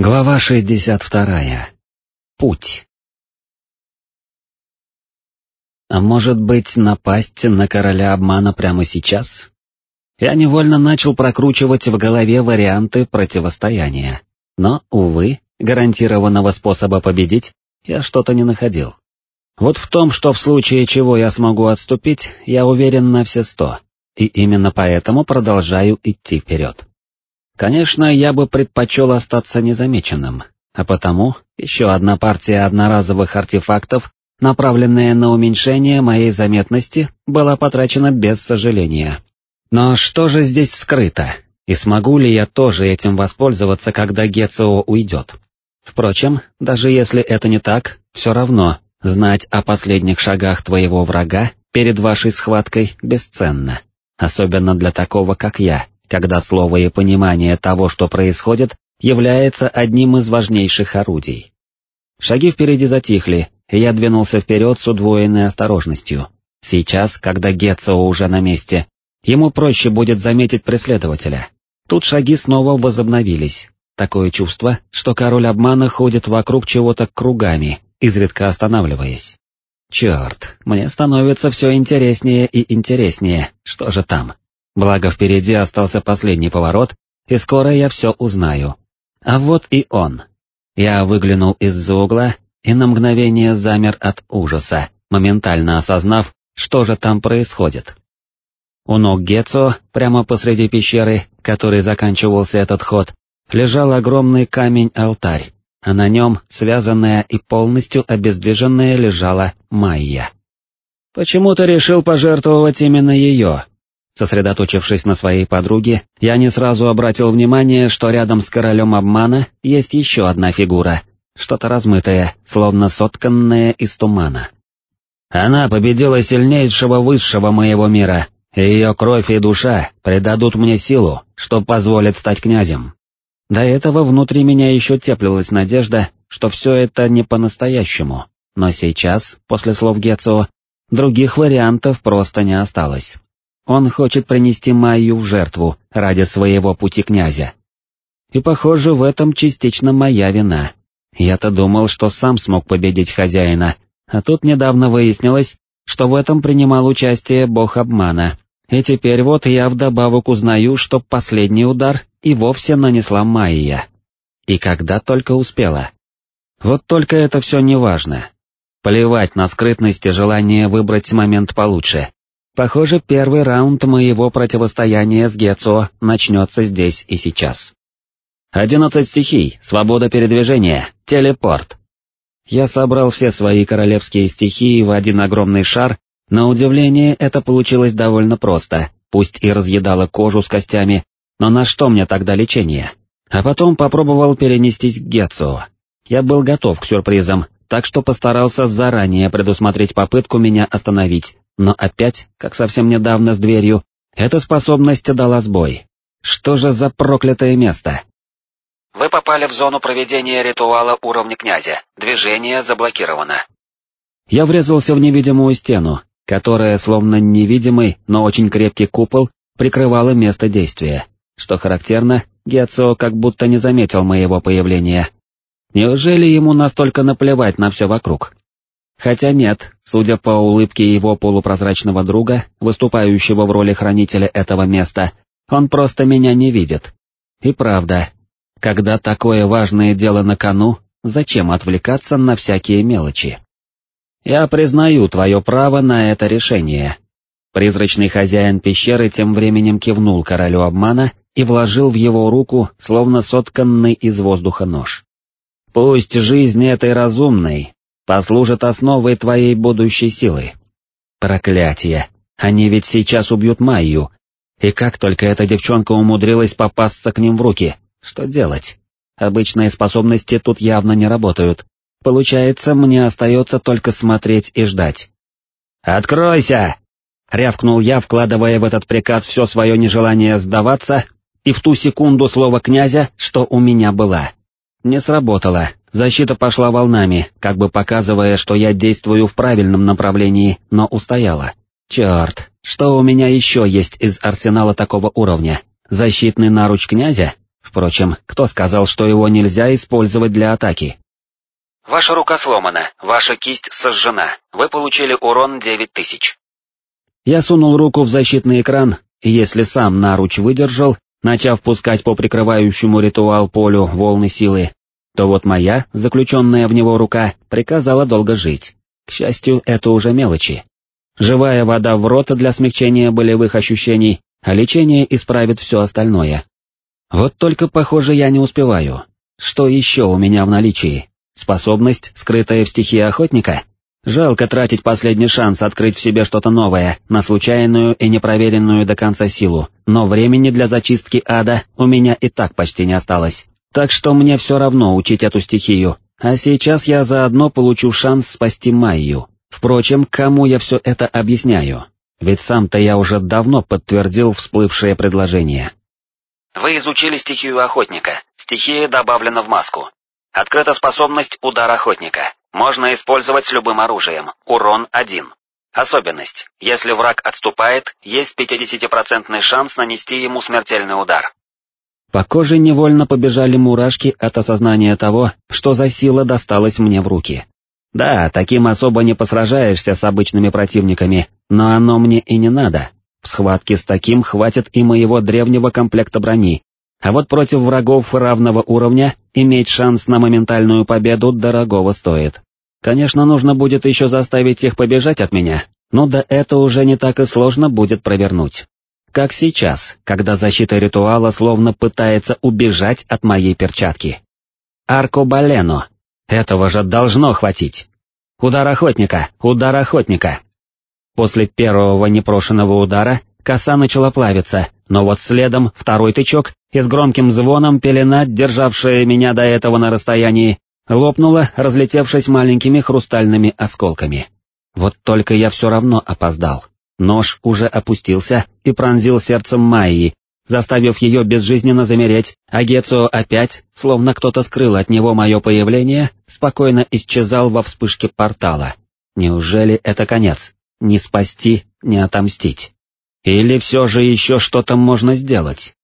Глава 62. Путь. А может быть, напасть на короля обмана прямо сейчас? Я невольно начал прокручивать в голове варианты противостояния, но, увы, гарантированного способа победить я что-то не находил. Вот в том, что в случае чего я смогу отступить, я уверен на все сто, и именно поэтому продолжаю идти вперед. Конечно, я бы предпочел остаться незамеченным, а потому еще одна партия одноразовых артефактов, направленная на уменьшение моей заметности, была потрачена без сожаления. Но что же здесь скрыто, и смогу ли я тоже этим воспользоваться, когда Гецио уйдет? Впрочем, даже если это не так, все равно знать о последних шагах твоего врага перед вашей схваткой бесценно, особенно для такого, как я, когда слово и понимание того, что происходит, является одним из важнейших орудий. Шаги впереди затихли, и я двинулся вперед с удвоенной осторожностью. Сейчас, когда Гетцо уже на месте, ему проще будет заметить преследователя. Тут шаги снова возобновились. Такое чувство, что король обмана ходит вокруг чего-то кругами, изредка останавливаясь. Черт, мне становится все интереснее и интереснее, что же там? Благо впереди остался последний поворот, и скоро я все узнаю. А вот и он. Я выглянул из-за угла и на мгновение замер от ужаса, моментально осознав, что же там происходит. У ног Гецо, прямо посреди пещеры, которой заканчивался этот ход, лежал огромный камень-алтарь, а на нем, связанная и полностью обездвиженная, лежала Майя. «Почему ты решил пожертвовать именно ее?» Сосредоточившись на своей подруге, я не сразу обратил внимание, что рядом с королем обмана есть еще одна фигура, что-то размытое, словно сотканное из тумана. Она победила сильнейшего высшего моего мира, и ее кровь и душа придадут мне силу, что позволит стать князем. До этого внутри меня еще теплилась надежда, что все это не по-настоящему, но сейчас, после слов Гецио, других вариантов просто не осталось. Он хочет принести Майю в жертву ради своего пути князя. И похоже, в этом частично моя вина. Я-то думал, что сам смог победить хозяина, а тут недавно выяснилось, что в этом принимал участие бог обмана. И теперь вот я вдобавок узнаю, что последний удар и вовсе нанесла Майя. И когда только успела. Вот только это все не важно. Плевать на скрытность и желание выбрать момент получше. Похоже, первый раунд моего противостояния с Гецо начнется здесь и сейчас. Одиннадцать стихий, свобода передвижения, телепорт. Я собрал все свои королевские стихии в один огромный шар, на удивление это получилось довольно просто, пусть и разъедало кожу с костями, но на что мне тогда лечение? А потом попробовал перенестись к Гетсу. Я был готов к сюрпризам, так что постарался заранее предусмотреть попытку меня остановить, но опять, как совсем недавно с дверью, эта способность дала сбой. Что же за проклятое место? Вы попали в зону проведения ритуала уровня князя, движение заблокировано. Я врезался в невидимую стену, которая, словно невидимый, но очень крепкий купол, прикрывала место действия. Что характерно, Гецио как будто не заметил моего появления. Неужели ему настолько наплевать на все вокруг? Хотя нет, судя по улыбке его полупрозрачного друга, выступающего в роли хранителя этого места, он просто меня не видит. И правда, когда такое важное дело на кону, зачем отвлекаться на всякие мелочи? Я признаю твое право на это решение. Призрачный хозяин пещеры тем временем кивнул королю обмана и вложил в его руку, словно сотканный из воздуха нож. Пусть жизнь этой разумной послужит основой твоей будущей силы. Проклятие, они ведь сейчас убьют Майю, и как только эта девчонка умудрилась попасться к ним в руки, что делать? Обычные способности тут явно не работают. Получается, мне остается только смотреть и ждать. «Откройся!» — рявкнул я, вкладывая в этот приказ все свое нежелание сдаваться, и в ту секунду слово князя, что у меня была. Не сработало, Защита пошла волнами, как бы показывая, что я действую в правильном направлении, но устояла. Черт, что у меня еще есть из арсенала такого уровня? Защитный наруч князя? Впрочем, кто сказал, что его нельзя использовать для атаки? Ваша рука сломана, ваша кисть сожжена, вы получили урон 9000. Я сунул руку в защитный экран, и если сам наруч выдержал, начав пускать по прикрывающему ритуал полю волны силы, то вот моя, заключенная в него рука, приказала долго жить. К счастью, это уже мелочи. Живая вода в рот для смягчения болевых ощущений, а лечение исправит все остальное. Вот только, похоже, я не успеваю. Что еще у меня в наличии? Способность, скрытая в стихии охотника? Жалко тратить последний шанс открыть в себе что-то новое, на случайную и непроверенную до конца силу, но времени для зачистки ада у меня и так почти не осталось. Так что мне все равно учить эту стихию, а сейчас я заодно получу шанс спасти Майю. Впрочем, кому я все это объясняю? Ведь сам-то я уже давно подтвердил всплывшее предложение. Вы изучили стихию охотника, стихия добавлена в маску. Открыта способность удар охотника, можно использовать с любым оружием, урон 1. Особенность, если враг отступает, есть 50% шанс нанести ему смертельный удар. По коже невольно побежали мурашки от осознания того, что за сила досталась мне в руки. Да, таким особо не посражаешься с обычными противниками, но оно мне и не надо. В схватке с таким хватит и моего древнего комплекта брони. А вот против врагов равного уровня иметь шанс на моментальную победу дорогого стоит. Конечно, нужно будет еще заставить их побежать от меня, но да это уже не так и сложно будет провернуть. Как сейчас, когда защита ритуала словно пытается убежать от моей перчатки. Аркобалено. Этого же должно хватить. Удар охотника, удар охотника. После первого непрошенного удара коса начала плавиться, но вот следом второй тычок, и с громким звоном пелена, державшая меня до этого на расстоянии, лопнула, разлетевшись маленькими хрустальными осколками. Вот только я все равно опоздал. Нож уже опустился и пронзил сердцем Майи, заставив ее безжизненно замереть, а Гецио опять, словно кто-то скрыл от него мое появление, спокойно исчезал во вспышке портала. Неужели это конец? Не спасти, не отомстить? Или все же еще что-то можно сделать?